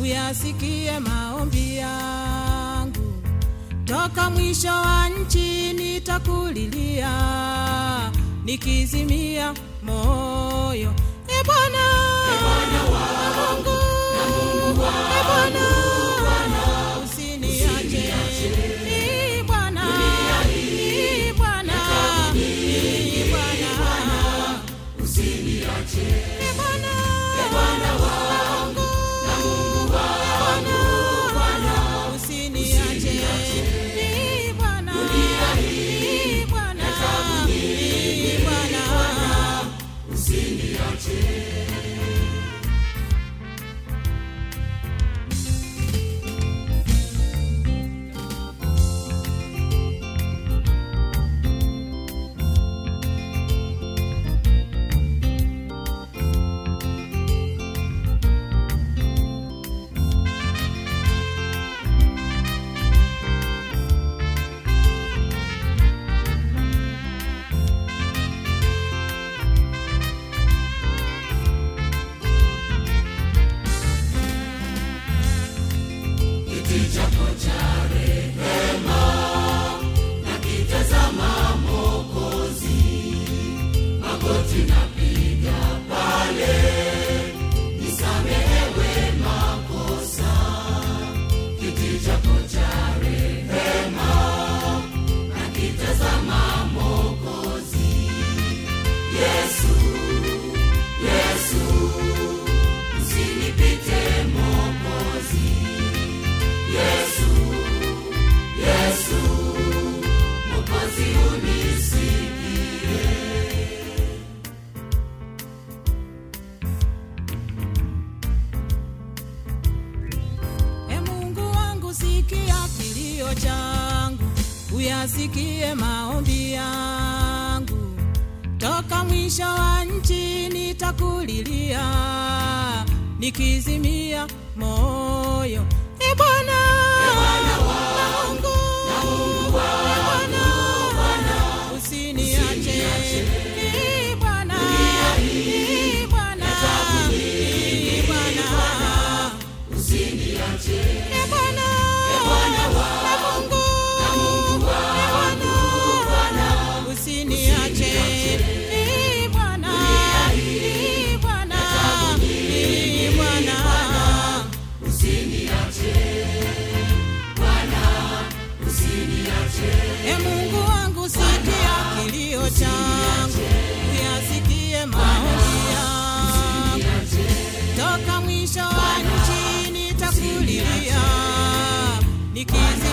uyasikie maombi yangu. Toka mwisho wa nchi nitakulilia, nikizimia moyo. E Bwana, wangu, e Bwana, usiniache. E Bwana, ee Bwana, ee Bwana, E wangu, sikia kilio changu, uyasikie maombi yangu. Toka mwisho wa nchi nitakulilia, nikizimia moyo. E Bwana, e Mungu wangu, sikia kilio changu, uyasikie maombi yangu. Toka mwisho wa nchi nitakulilia nikizi